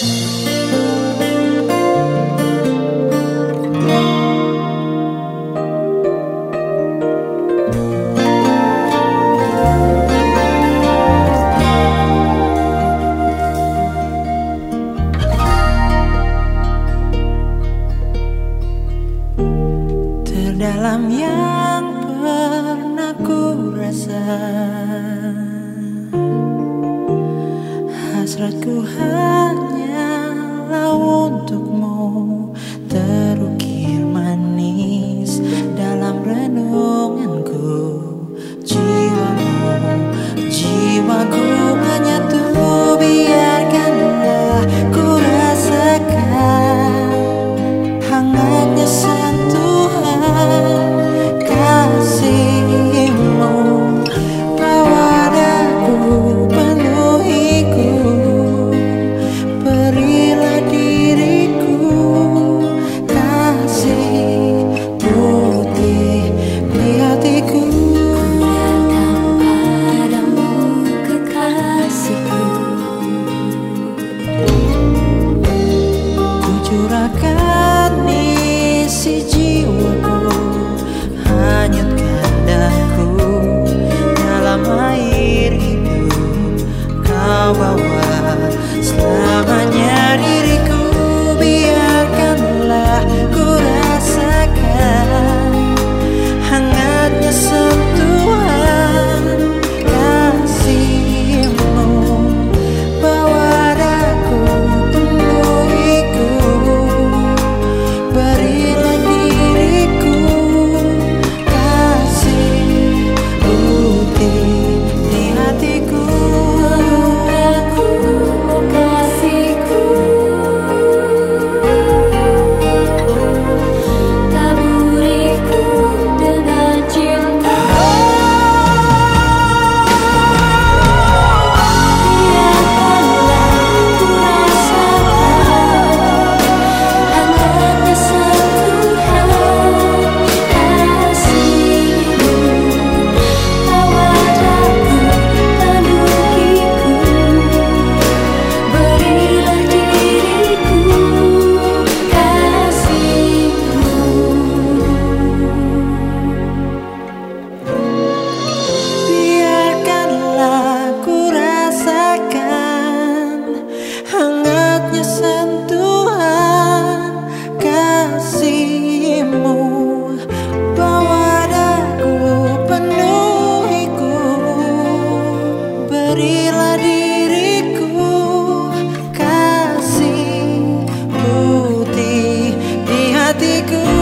Terdalam yang pernah ku rasa Hasratku hanyalah listen. diriku kasih putih di hatiku.